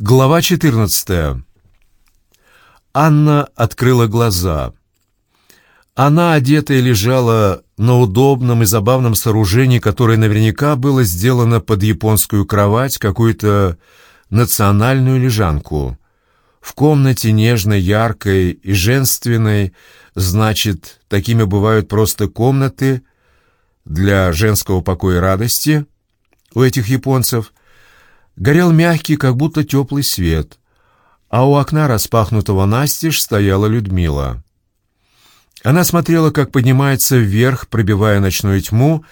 Глава 14. Анна открыла глаза. Она, одетая, лежала на удобном и забавном сооружении, которое наверняка было сделано под японскую кровать, какую-то национальную лежанку. В комнате нежной, яркой и женственной, значит, такими бывают просто комнаты для женского покоя и радости у этих японцев, горел мягкий, как будто теплый свет, а у окна, распахнутого настежь, стояла Людмила. Она смотрела, как поднимается вверх, пробивая ночную тьму,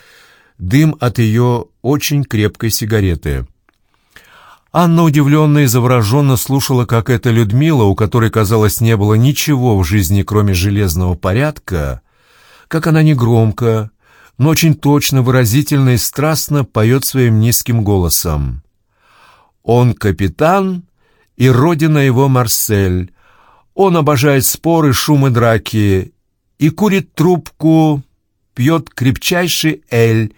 дым от ее очень крепкой сигареты. Анна удивленно и завороженно слушала, как эта Людмила, у которой, казалось, не было ничего в жизни, кроме железного порядка, как она негромко, но очень точно, выразительно и страстно поет своим низким голосом. Он капитан, и родина его Марсель. Он обожает споры, шумы, драки, и курит трубку, пьет крепчайший эль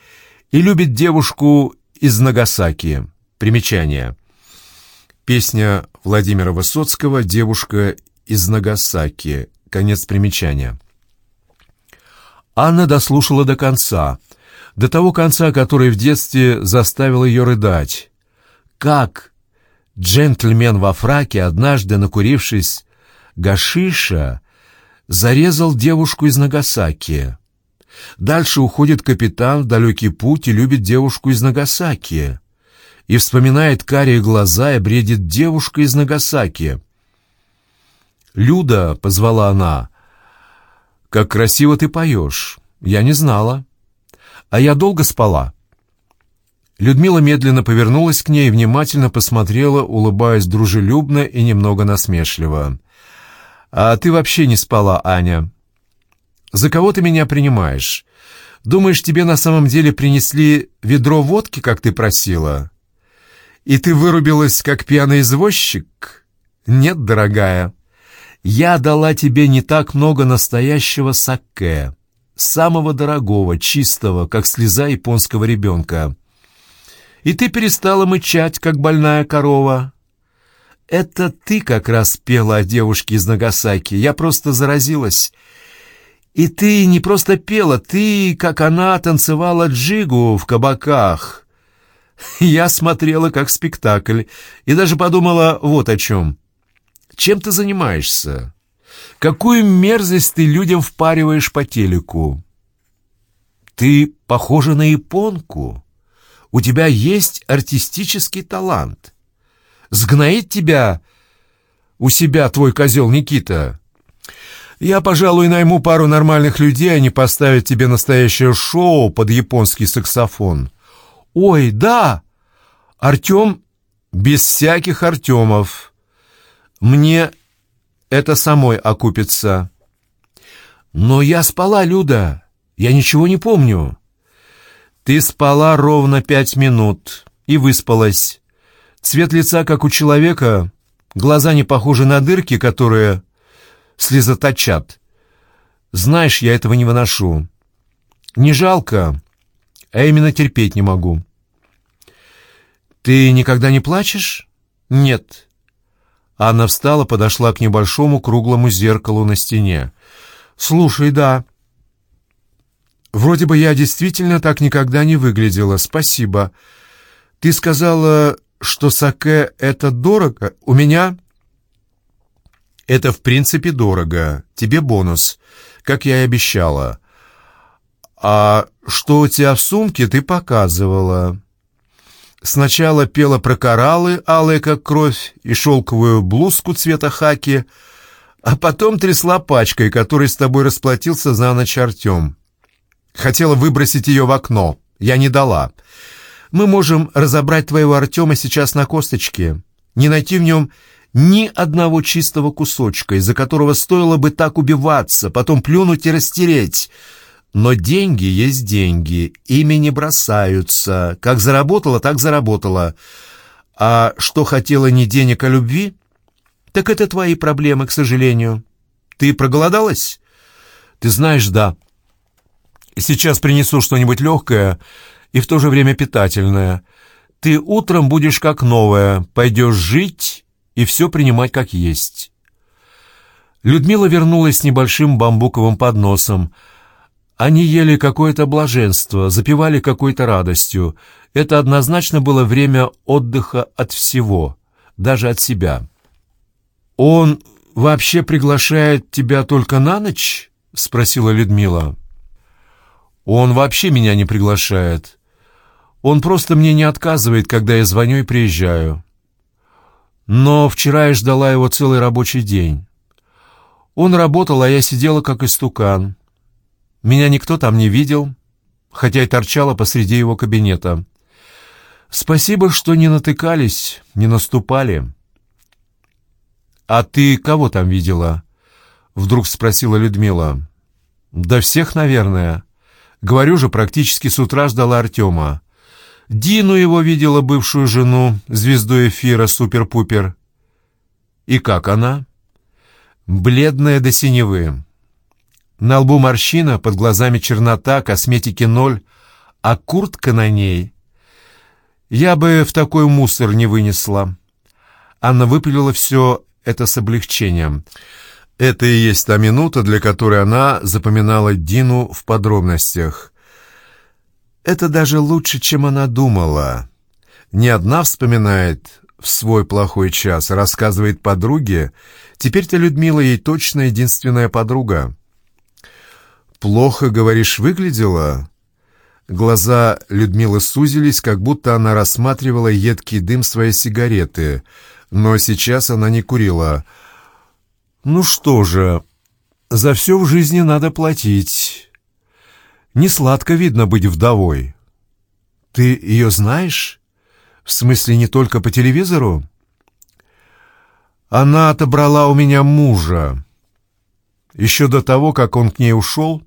и любит девушку из Нагасаки. Примечание. Песня Владимира Высоцкого «Девушка из Нагасаки». Конец примечания. Анна дослушала до конца, до того конца, который в детстве заставил ее рыдать как джентльмен во фраке, однажды накурившись гашиша, зарезал девушку из Нагасаки. Дальше уходит капитан в далекий путь и любит девушку из Нагасаки. И вспоминает карие глаза и бредит девушка из Нагасаки. «Люда», — позвала она, — «как красиво ты поешь. Я не знала. А я долго спала». Людмила медленно повернулась к ней и внимательно посмотрела, улыбаясь дружелюбно и немного насмешливо. «А ты вообще не спала, Аня. За кого ты меня принимаешь? Думаешь, тебе на самом деле принесли ведро водки, как ты просила? И ты вырубилась, как пьяный извозчик? Нет, дорогая, я дала тебе не так много настоящего сакэ, самого дорогого, чистого, как слеза японского ребенка» и ты перестала мычать, как больная корова. Это ты как раз пела о девушке из Нагасаки, я просто заразилась. И ты не просто пела, ты, как она, танцевала джигу в кабаках. Я смотрела как спектакль и даже подумала вот о чем. Чем ты занимаешься? Какую мерзость ты людям впариваешь по телеку? Ты похожа на японку у тебя есть артистический талант. Сгноит тебя у себя твой козел Никита. Я, пожалуй, найму пару нормальных людей, они поставят тебе настоящее шоу под японский саксофон. Ой, да! Артем без всяких Артемов. Мне это самой окупится. Но я спала, Люда. Я ничего не помню. Ты спала ровно пять минут и выспалась. Цвет лица, как у человека, глаза не похожи на дырки, которые слезоточат. Знаешь, я этого не выношу. Не жалко, а именно терпеть не могу. Ты никогда не плачешь? Нет. Анна встала, подошла к небольшому круглому зеркалу на стене. «Слушай, да, Вроде бы я действительно так никогда не выглядела. Спасибо. Ты сказала, что саке — это дорого? У меня... Это в принципе дорого. Тебе бонус, как я и обещала. А что у тебя в сумке, ты показывала. Сначала пела про кораллы, алые как кровь, и шелковую блузку цвета хаки, а потом трясла пачкой, которой с тобой расплатился за ночь Артем. Хотела выбросить ее в окно. Я не дала. Мы можем разобрать твоего Артема сейчас на косточке. Не найти в нем ни одного чистого кусочка, из-за которого стоило бы так убиваться, потом плюнуть и растереть. Но деньги есть деньги, ими не бросаются. Как заработала, так заработала. А что хотела не денег, а любви? Так это твои проблемы, к сожалению. Ты проголодалась? Ты знаешь, да. Сейчас принесу что-нибудь легкое и в то же время питательное. Ты утром будешь как новая, пойдешь жить и все принимать как есть. Людмила вернулась с небольшим бамбуковым подносом. Они ели какое-то блаженство, запивали какой-то радостью. Это однозначно было время отдыха от всего, даже от себя. «Он вообще приглашает тебя только на ночь?» — спросила Людмила. «Он вообще меня не приглашает. Он просто мне не отказывает, когда я звоню и приезжаю. Но вчера я ждала его целый рабочий день. Он работал, а я сидела как истукан. Меня никто там не видел, хотя и торчала посреди его кабинета. Спасибо, что не натыкались, не наступали». «А ты кого там видела?» — вдруг спросила Людмила. «Да всех, наверное. Говорю же, практически с утра ждала Артема. Дину его видела, бывшую жену, звезду эфира Супер-Пупер. И как она?» «Бледная до синевы. На лбу морщина, под глазами чернота, косметики ноль, а куртка на ней. Я бы в такой мусор не вынесла». Анна выпилила все это с облегчением. Это и есть та минута, для которой она запоминала Дину в подробностях. Это даже лучше, чем она думала. Не одна вспоминает в свой плохой час, рассказывает подруге. Теперь-то Людмила ей точно единственная подруга. «Плохо, говоришь, выглядела?» Глаза Людмилы сузились, как будто она рассматривала едкий дым своей сигареты — но сейчас она не курила. «Ну что же, за все в жизни надо платить. Не сладко видно быть вдовой. Ты ее знаешь? В смысле, не только по телевизору?» «Она отобрала у меня мужа. Еще до того, как он к ней ушел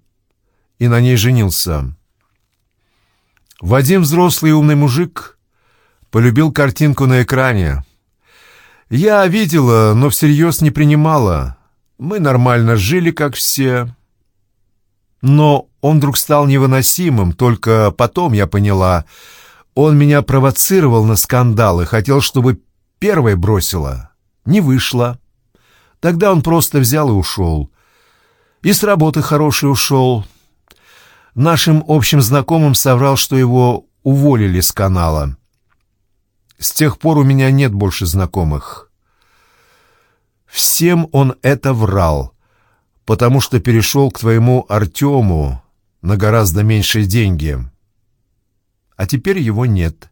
и на ней женился. Вадим, взрослый умный мужик, полюбил картинку на экране». Я видела, но всерьез не принимала. Мы нормально жили, как все. Но он вдруг стал невыносимым, только потом я поняла. Он меня провоцировал на скандалы, хотел, чтобы первой бросила. Не вышло. Тогда он просто взял и ушел. И с работы хороший ушел. Нашим общим знакомым соврал, что его уволили с канала. С тех пор у меня нет больше знакомых. Всем он это врал, потому что перешел к твоему Артему на гораздо меньшие деньги. А теперь его нет.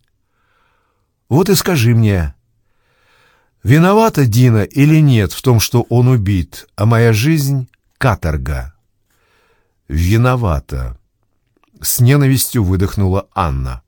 Вот и скажи мне, виновата Дина или нет в том, что он убит, а моя жизнь — каторга? Виновата. С ненавистью выдохнула Анна.